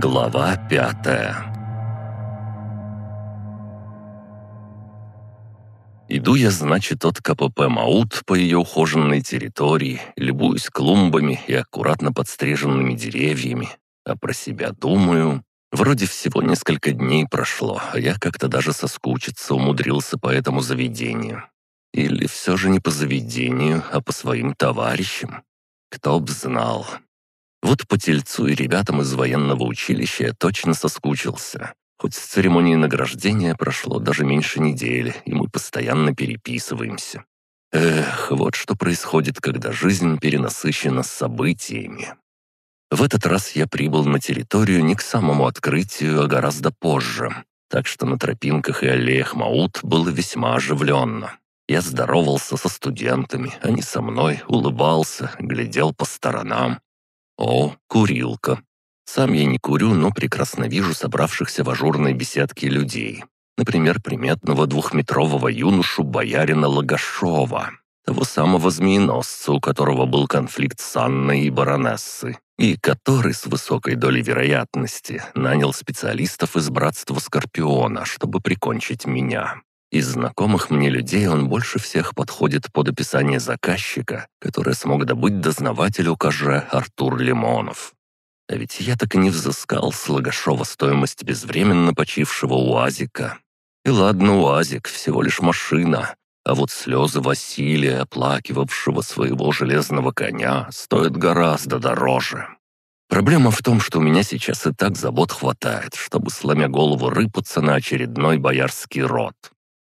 Глава пятая Иду я, значит, от КПП «Маут» по ее ухоженной территории, любуюсь клумбами и аккуратно подстриженными деревьями, а про себя думаю... Вроде всего несколько дней прошло, а я как-то даже соскучиться умудрился по этому заведению. Или все же не по заведению, а по своим товарищам. Кто б знал. Вот по тельцу и ребятам из военного училища я точно соскучился. Хоть с церемонии награждения прошло даже меньше недели, и мы постоянно переписываемся. Эх, вот что происходит, когда жизнь перенасыщена событиями. В этот раз я прибыл на территорию не к самому открытию, а гораздо позже, так что на тропинках и аллеях Маут было весьма оживленно. Я здоровался со студентами, они со мной, улыбался, глядел по сторонам. О, курилка. Сам я не курю, но прекрасно вижу собравшихся в ажурной беседке людей. Например, приметного двухметрового юношу боярина Лагашова, того самого змееносца, у которого был конфликт с Анной и баронессой, и который с высокой долей вероятности нанял специалистов из Братства Скорпиона, чтобы прикончить меня. Из знакомых мне людей он больше всех подходит под описание заказчика, который смог добыть дознаватель укаже Артур Лимонов. А ведь я так и не взыскал с Лагашова стоимость безвременно почившего УАЗика. И ладно, УАЗик, всего лишь машина, а вот слезы Василия, оплакивавшего своего железного коня, стоят гораздо дороже. Проблема в том, что у меня сейчас и так забот хватает, чтобы, сломя голову, рыпаться на очередной боярский род.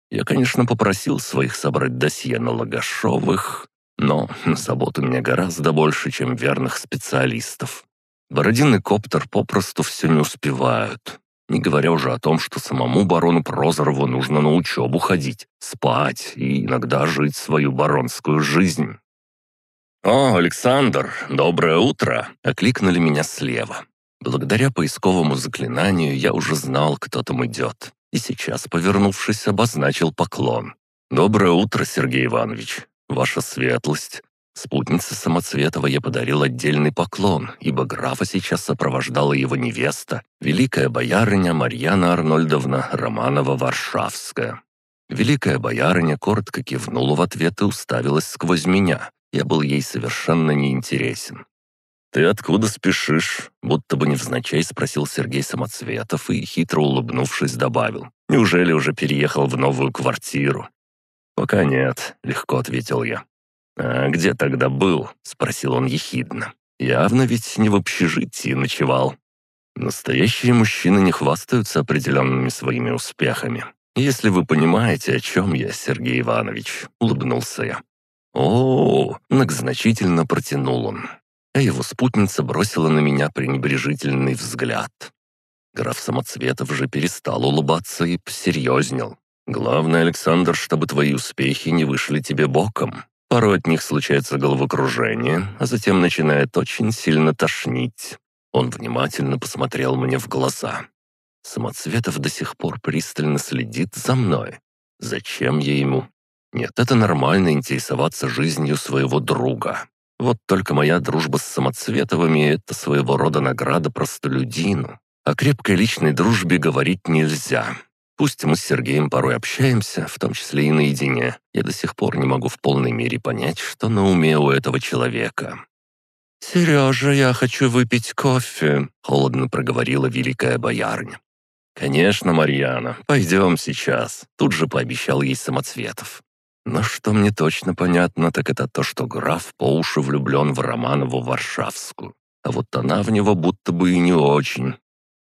Я, конечно, попросил своих собрать досье на Логашовых, но забот меня гораздо больше, чем верных специалистов. Бородин и Коптер попросту все не успевают. Не говоря уже о том, что самому барону Прозорову нужно на учебу ходить, спать и иногда жить свою баронскую жизнь. «О, Александр, доброе утро!» — окликнули меня слева. Благодаря поисковому заклинанию я уже знал, кто там идет и сейчас, повернувшись, обозначил поклон. «Доброе утро, Сергей Иванович. Ваша светлость». Спутнице Самоцветова я подарил отдельный поклон, ибо графа сейчас сопровождала его невеста, великая боярыня Марьяна Арнольдовна Романова-Варшавская. Великая боярыня коротко кивнула в ответ и уставилась сквозь меня. Я был ей совершенно неинтересен. «Ты откуда спешишь?» Будто бы невзначай спросил Сергей Самоцветов и, хитро улыбнувшись, добавил. «Неужели уже переехал в новую квартиру?» «Пока нет», — легко ответил я. «А где тогда был?» — спросил он ехидно. «Явно ведь не в общежитии ночевал». Настоящие мужчины не хвастаются определенными своими успехами. «Если вы понимаете, о чем я, Сергей Иванович», — улыбнулся я. «О, -о, -о многозначительно протянул он а его спутница бросила на меня пренебрежительный взгляд. Граф Самоцветов же перестал улыбаться и посерьезнел. «Главное, Александр, чтобы твои успехи не вышли тебе боком. Порой от них случается головокружение, а затем начинает очень сильно тошнить». Он внимательно посмотрел мне в глаза. Самоцветов до сих пор пристально следит за мной. Зачем я ему? Нет, это нормально интересоваться жизнью своего друга. Вот только моя дружба с Самоцветовыми — это своего рода награда простолюдину. О крепкой личной дружбе говорить нельзя. Пусть мы с Сергеем порой общаемся, в том числе и наедине, я до сих пор не могу в полной мере понять, что на уме у этого человека. «Сережа, я хочу выпить кофе», — холодно проговорила великая боярня. «Конечно, Марьяна, пойдем сейчас», — тут же пообещал ей Самоцветов. Но что мне точно понятно, так это то, что граф по уши влюблен в Романову Варшавскую. А вот она в него будто бы и не очень.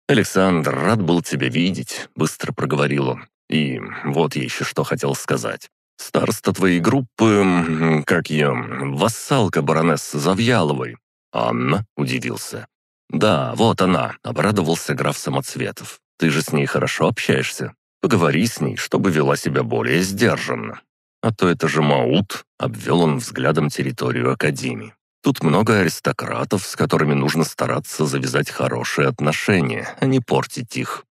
«Александр, рад был тебя видеть», — быстро проговорил он. «И вот я еще что хотел сказать. Староста твоей группы, как ее, вассалка баронессы Завьяловой». «Анна?» — удивился. «Да, вот она», — обрадовался граф Самоцветов. «Ты же с ней хорошо общаешься. Поговори с ней, чтобы вела себя более сдержанно. А то это же Маут, обвел он взглядом территорию Академии. Тут много аристократов, с которыми нужно стараться завязать хорошие отношения, а не портить их.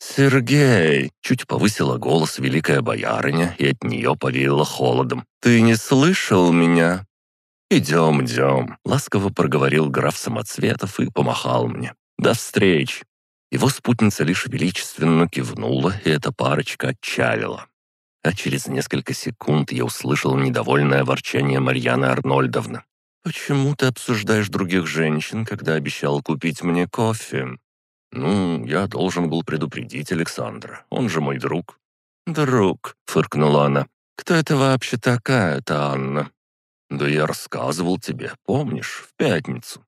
«Сергей!» — чуть повысила голос великая боярыня, и от нее повеяло холодом. «Ты не слышал меня?» «Идем, идем», — ласково проговорил граф Самоцветов и помахал мне. «До встречи!» Его спутница лишь величественно кивнула, и эта парочка отчалила. А через несколько секунд я услышал недовольное ворчание Марьяны Арнольдовны. «Почему ты обсуждаешь других женщин, когда обещал купить мне кофе?» «Ну, я должен был предупредить Александра, он же мой друг». «Друг», — фыркнула она. «Кто это вообще такая, эта Анна?» «Да я рассказывал тебе, помнишь, в пятницу».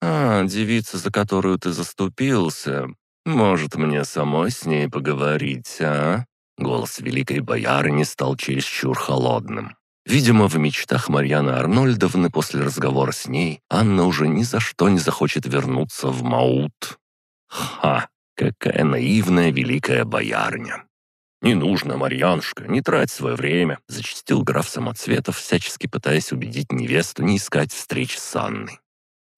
«А, девица, за которую ты заступился. Может, мне самой с ней поговорить, а?» Голос великой боярыни стал чересчур холодным. Видимо, в мечтах Марьяны Арнольдовны после разговора с ней Анна уже ни за что не захочет вернуться в Маут. Ха, какая наивная великая боярня. «Не нужно, Марьянушка, не трать свое время», — зачастил граф Самоцветов, всячески пытаясь убедить невесту не искать встреч с Анной.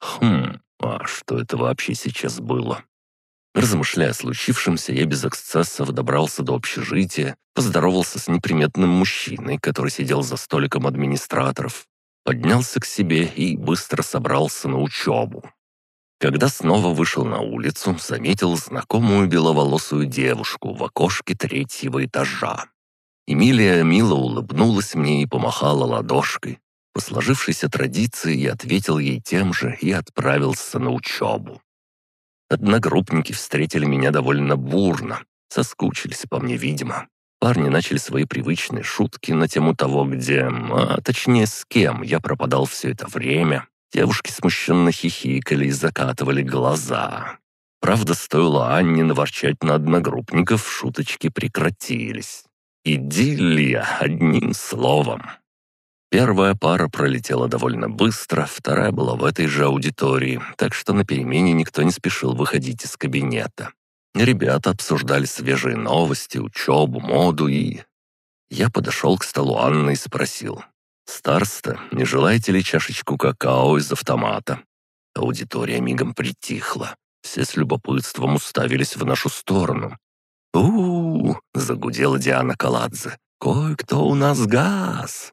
«Хм, а что это вообще сейчас было?» Размышляя о случившемся, я без эксцессов добрался до общежития, поздоровался с неприметным мужчиной, который сидел за столиком администраторов, поднялся к себе и быстро собрался на учебу. Когда снова вышел на улицу, заметил знакомую беловолосую девушку в окошке третьего этажа. Эмилия мило улыбнулась мне и помахала ладошкой. По сложившейся традиции я ответил ей тем же и отправился на учебу. Одногруппники встретили меня довольно бурно, соскучились по мне, видимо. Парни начали свои привычные шутки на тему того, где, а точнее с кем я пропадал все это время, Девушки смущенно хихикали и закатывали глаза. Правда, стоило Анне наворчать на одногруппников, шуточки прекратились. Идиллия, одним словом. Первая пара пролетела довольно быстро, вторая была в этой же аудитории, так что на перемене никто не спешил выходить из кабинета. Ребята обсуждали свежие новости, учебу, моду и... Я подошел к столу Анны и спросил. «Старста, не желаете ли чашечку какао из автомата?» Аудитория мигом притихла. Все с любопытством уставились в нашу сторону. у, -у, -у загудела Диана Каладзе. «Кое-кто у нас газ!»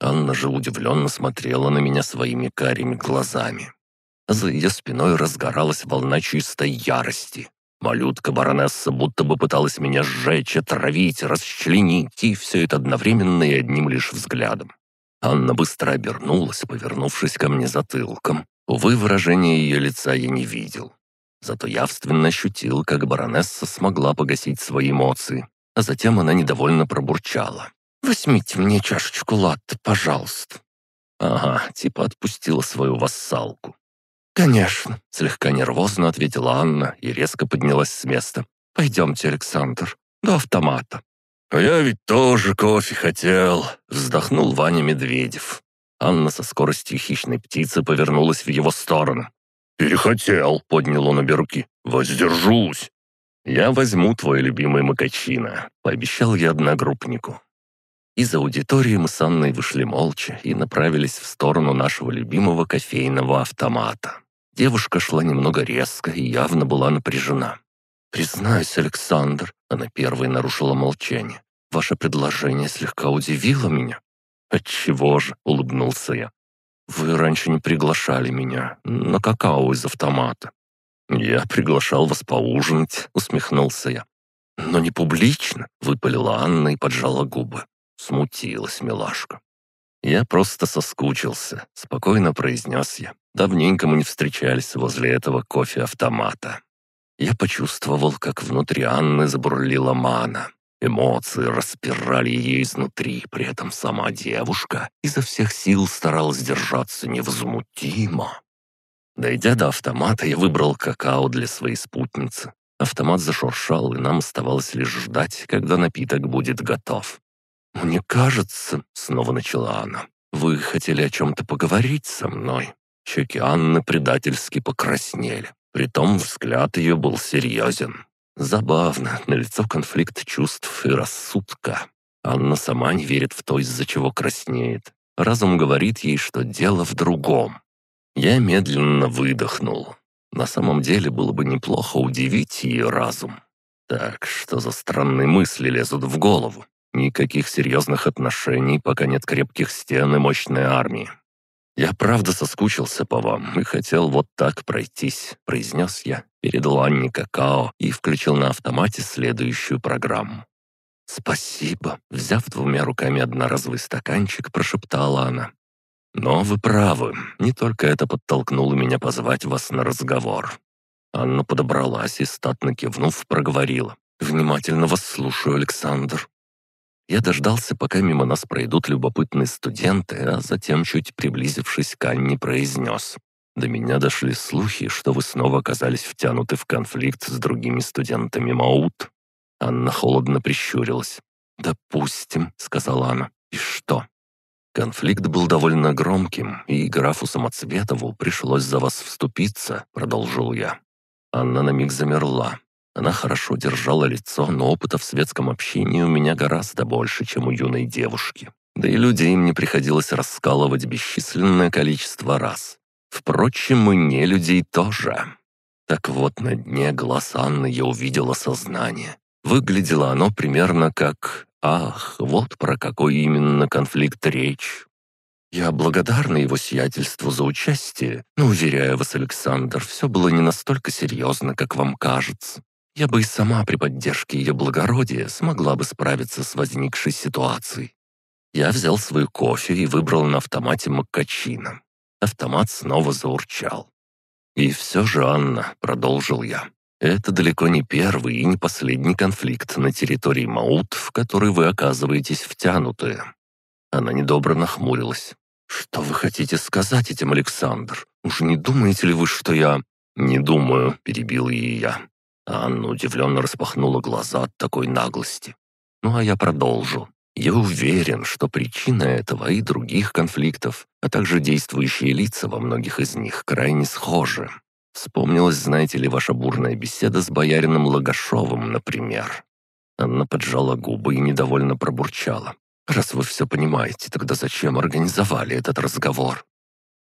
Анна же удивленно смотрела на меня своими карими глазами. За ее спиной разгоралась волна чистой ярости. Малютка-баронесса будто бы пыталась меня сжечь, отравить, расчленить, и все это одновременно и одним лишь взглядом. Анна быстро обернулась, повернувшись ко мне затылком. Увы, выражения ее лица я не видел. Зато явственно ощутил, как баронесса смогла погасить свои эмоции, а затем она недовольно пробурчала. «Возьмите мне чашечку латте, пожалуйста». Ага, типа отпустила свою вассалку. «Конечно», — слегка нервозно ответила Анна и резко поднялась с места. «Пойдемте, Александр, до автомата». «А я ведь тоже кофе хотел», — вздохнул Ваня Медведев. Анна со скоростью хищной птицы повернулась в его сторону. «Перехотел», — поднял он обе руки. «Воздержусь». «Я возьму твой любимый макачино», — пообещал я одногруппнику. Из аудитории мы с Анной вышли молча и направились в сторону нашего любимого кофейного автомата. Девушка шла немного резко и явно была напряжена. «Признаюсь, Александр», — она первой нарушила молчание, «ваше предложение слегка удивило меня». «Отчего же?» — улыбнулся я. «Вы раньше не приглашали меня на какао из автомата». «Я приглашал вас поужинать», — усмехнулся я. «Но не публично», — выпалила Анна и поджала губы. Смутилась милашка. «Я просто соскучился», — спокойно произнес я. Давненько мы не встречались возле этого кофе-автомата. Я почувствовал, как внутри Анны забурлила мана. Эмоции распирали ее изнутри, при этом сама девушка изо всех сил старалась держаться невозмутимо. Дойдя до автомата, я выбрал какао для своей спутницы. Автомат зашуршал, и нам оставалось лишь ждать, когда напиток будет готов. «Мне кажется», — снова начала она, — «вы хотели о чем-то поговорить со мной». Щеки Анны предательски покраснели. Притом взгляд ее был серьезен. Забавно, на лицо конфликт чувств и рассудка. Анна сама не верит в то, из-за чего краснеет. Разум говорит ей, что дело в другом. Я медленно выдохнул. На самом деле было бы неплохо удивить ее разум. Так, что за странные мысли лезут в голову? Никаких серьезных отношений, пока нет крепких стен и мощной армии. «Я правда соскучился по вам и хотел вот так пройтись», — произнес я, передал Анне какао и включил на автомате следующую программу. «Спасибо», — взяв двумя руками одноразовый стаканчик, прошептала она. «Но вы правы, не только это подтолкнуло меня позвать вас на разговор». Анна подобралась и, статно кивнув, проговорила. «Внимательно вас слушаю, Александр». Я дождался, пока мимо нас пройдут любопытные студенты, а затем, чуть приблизившись к Анне, произнес. «До меня дошли слухи, что вы снова оказались втянуты в конфликт с другими студентами МАУТ». Анна холодно прищурилась. «Допустим», — сказала она. «И что?» «Конфликт был довольно громким, и графу Самоцветову пришлось за вас вступиться», — продолжил я. Анна на миг замерла, она хорошо держала лицо, но опыта в светском общении у меня гораздо больше, чем у юной девушки. Да и людей мне приходилось раскалывать бесчисленное количество раз. Впрочем, и не людей тоже. Так вот, на дне глаз Анны я увидела сознание. Выглядело оно примерно как «Ах, вот про какой именно конфликт речь». Я благодарна его сиятельству за участие, но, уверяю вас, Александр, все было не настолько серьезно, как вам кажется. Я бы и сама при поддержке ее благородия смогла бы справиться с возникшей ситуацией. Я взял свой кофе и выбрал на автомате маккачино. Автомат снова заурчал. «И все же, Анна», — продолжил я, — «это далеко не первый и не последний конфликт на территории Маут, в который вы оказываетесь втянуты». Она недобро нахмурилась. «Что вы хотите сказать этим, Александр? Уж не думаете ли вы, что я...» «Не думаю», — перебил ее я. Анна удивленно распахнула глаза от такой наглости. Ну а я продолжу. Я уверен, что причина этого и других конфликтов, а также действующие лица во многих из них крайне схожи. Вспомнилась, знаете ли, ваша бурная беседа с боярином Логашовым, например. Анна поджала губы и недовольно пробурчала. «Раз вы все понимаете, тогда зачем организовали этот разговор?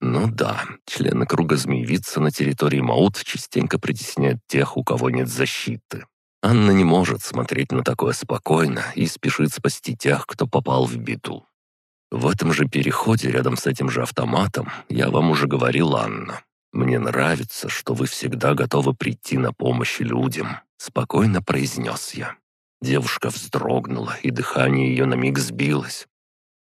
Ну да, члены круга змеевицы на территории Маут частенько притесняют тех, у кого нет защиты. Анна не может смотреть на такое спокойно и спешит спасти тех, кто попал в беду. В этом же переходе, рядом с этим же автоматом, я вам уже говорил, Анна. Мне нравится, что вы всегда готовы прийти на помощь людям», — спокойно произнес я. Девушка вздрогнула, и дыхание ее на миг сбилось.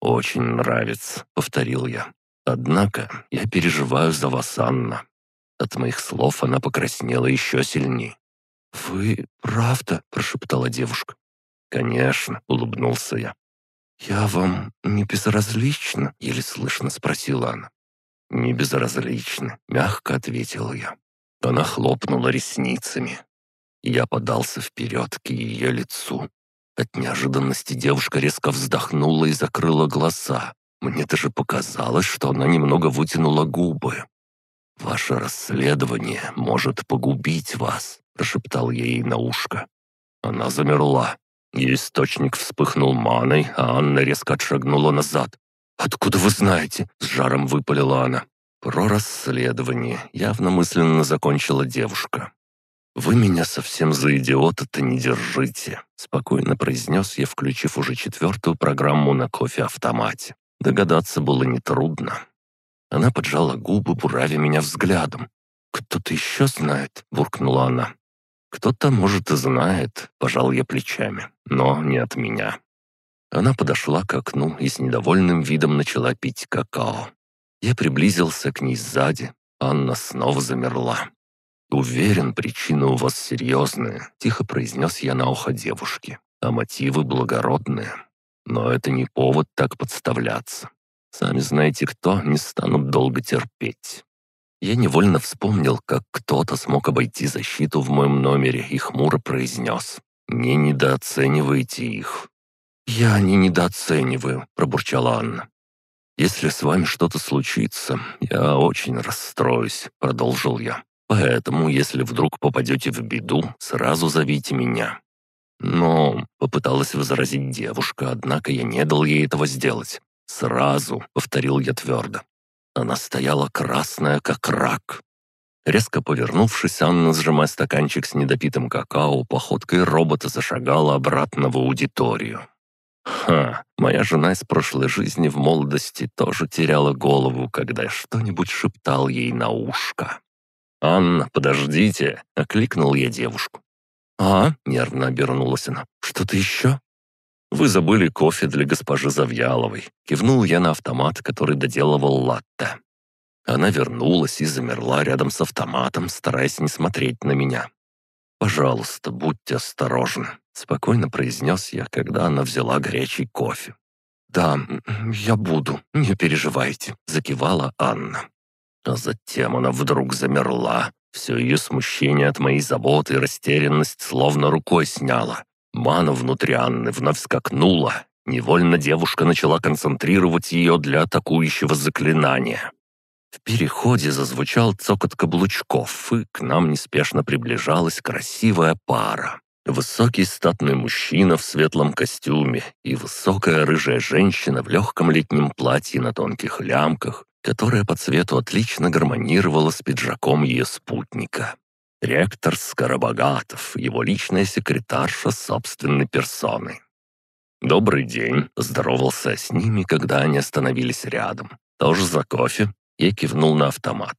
«Очень нравится», — повторил я. Однако я переживаю за вас, Анна». От моих слов она покраснела еще сильнее. «Вы правда?» – прошептала девушка. «Конечно», – улыбнулся я. «Я вам не безразлична?» – еле слышно спросила она. «Не безразлично», – мягко ответил я. Она хлопнула ресницами. Я подался вперед к ее лицу. От неожиданности девушка резко вздохнула и закрыла глаза. Мне даже показалось, что она немного вытянула губы. «Ваше расследование может погубить вас», — прошептал я ей на ушко. Она замерла. Ее источник вспыхнул маной, а Анна резко отшагнула назад. «Откуда вы знаете?» — с жаром выпалила она. «Про расследование», — явно мысленно закончила девушка. «Вы меня совсем за идиота-то не держите», — спокойно произнес я, включив уже четвертую программу на кофе-автомате. Догадаться было нетрудно. Она поджала губы, буравя меня взглядом. «Кто-то еще знает?» — буркнула она. «Кто-то, может, и знает», — пожал я плечами, но не от меня. Она подошла к окну и с недовольным видом начала пить какао. Я приблизился к ней сзади. Анна снова замерла. «Уверен, причины у вас серьезные», — тихо произнес я на ухо девушки. «А мотивы благородные. Но это не повод так подставляться. Сами знаете кто, не станут долго терпеть. Я невольно вспомнил, как кто-то смог обойти защиту в моем номере и хмуро произнес. «Не недооценивайте их». «Я не недооцениваю», — пробурчала Анна. «Если с вами что-то случится, я очень расстроюсь», — продолжил я. «Поэтому, если вдруг попадете в беду, сразу зовите меня. «Но...» — попыталась возразить девушка, однако я не дал ей этого сделать. «Сразу», — повторил я твердо. Она стояла красная, как рак. Резко повернувшись, Анна, сжимая стаканчик с недопитым какао, походкой робота зашагала обратно в аудиторию. Ха, моя жена из прошлой жизни в молодости тоже теряла голову, когда я что-нибудь шептал ей на ушко. «Анна, подождите!» — окликнул я девушку. «А?» — нервно обернулась она. «Что-то еще?» «Вы забыли кофе для госпожи Завьяловой», — кивнул я на автомат, который доделывал латте. Она вернулась и замерла рядом с автоматом, стараясь не смотреть на меня. «Пожалуйста, будьте осторожны», — спокойно произнес я, когда она взяла горячий кофе. «Да, я буду, не переживайте», — закивала Анна. А затем она вдруг замерла. Все ее смущение от моей заботы и растерянность словно рукой сняла. Мана внутри Анны вновь скакнула. Невольно девушка начала концентрировать ее для атакующего заклинания. В переходе зазвучал цокот каблучков, и к нам неспешно приближалась красивая пара. Высокий статный мужчина в светлом костюме и высокая рыжая женщина в легком летнем платье на тонких лямках, которая по цвету отлично гармонировала с пиджаком ее спутника. Ректор Скоробогатов, его личная секретарша собственной персоны. «Добрый день», — здоровался с ними, когда они остановились рядом. «Тоже за кофе?» Я кивнул на автомат.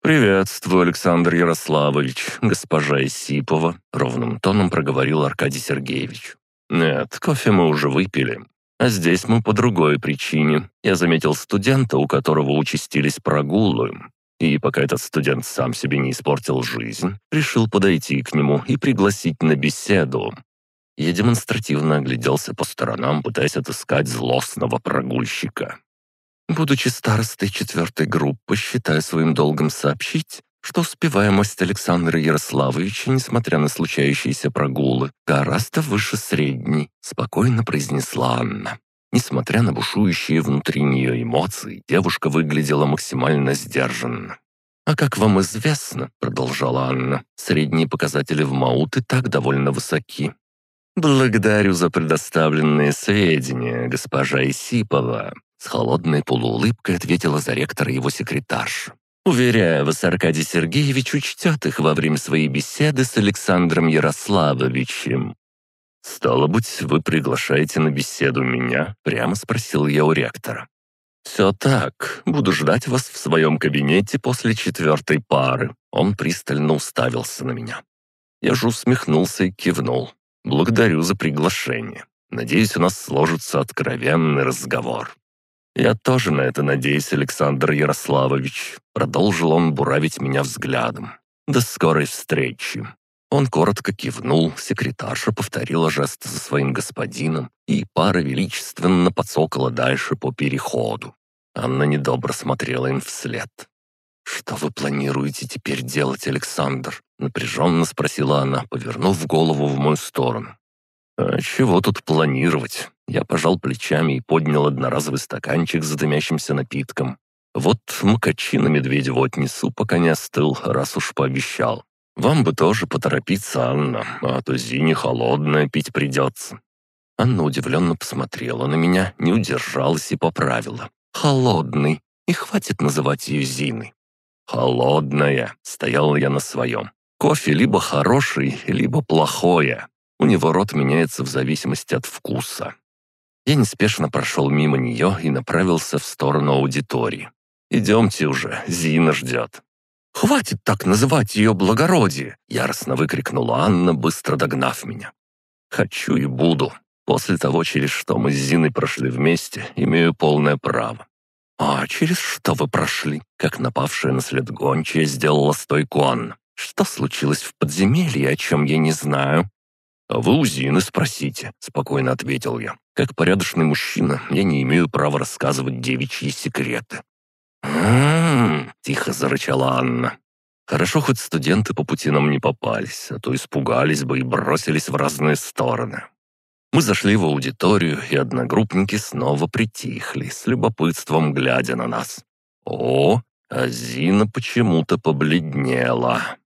«Приветствую, Александр Ярославович, госпожа Исипова», — ровным тоном проговорил Аркадий Сергеевич. «Нет, кофе мы уже выпили. А здесь мы по другой причине. Я заметил студента, у которого участились прогулы. И пока этот студент сам себе не испортил жизнь, решил подойти к нему и пригласить на беседу. Я демонстративно огляделся по сторонам, пытаясь отыскать злостного прогульщика. Будучи старостой четвертой группы, считаю своим долгом сообщить, что успеваемость Александра Ярославовича, несмотря на случающиеся прогулы, гораздо выше средней, спокойно произнесла Анна. Несмотря на бушующие внутри нее эмоции, девушка выглядела максимально сдержанно. «А как вам известно, — продолжала Анна, — средние показатели в МАУТ так довольно высоки. Благодарю за предоставленные сведения, госпожа Исипова», с холодной полуулыбкой ответила за ректора его секретарша. «Уверяю вас, Аркадий Сергеевич учтет их во время своей беседы с Александром Ярославовичем. «Стало быть, вы приглашаете на беседу меня?» — прямо спросил я у ректора. «Все так. Буду ждать вас в своем кабинете после четвертой пары». Он пристально уставился на меня. Я же усмехнулся и кивнул. «Благодарю за приглашение. Надеюсь, у нас сложится откровенный разговор». «Я тоже на это надеюсь, Александр Ярославович», — продолжил он буравить меня взглядом. «До скорой встречи». Он коротко кивнул, секретарша повторила жест за своим господином, и пара величественно подсокала дальше по переходу. Анна недобро смотрела им вслед. «Что вы планируете теперь делать, Александр?» — напряженно спросила она, повернув голову в мою сторону. «А чего тут планировать?» Я пожал плечами и поднял одноразовый стаканчик с дымящимся напитком. «Вот макачи на Медведеву отнесу, пока не остыл, раз уж пообещал. «Вам бы тоже поторопиться, Анна, а то Зине холодное пить придется». Анна удивленно посмотрела на меня, не удержалась и поправила. «Холодный. И хватит называть ее Зиной». «Холодная», — стоял я на своем. «Кофе либо хороший, либо плохое. У него рот меняется в зависимости от вкуса». Я неспешно прошел мимо нее и направился в сторону аудитории. «Идемте уже, Зина ждет». «Хватит так называть ее благородие!» — яростно выкрикнула Анна, быстро догнав меня. «Хочу и буду. После того, через что мы с Зиной прошли вместе, имею полное право». «А через что вы прошли?» Как напавшая на след гончая сделала стойку Анна. «Что случилось в подземелье, о чем я не знаю?» «А вы у Зины спросите», — спокойно ответил я. «Как порядочный мужчина, я не имею права рассказывать девичьи секреты». «М-м-м», тихо зарычала Анна. «Хорошо, хоть студенты по пути нам не попались, а то испугались бы и бросились в разные стороны». Мы зашли в аудиторию, и одногруппники снова притихли, с любопытством глядя на нас. «О, а Зина почему-то побледнела».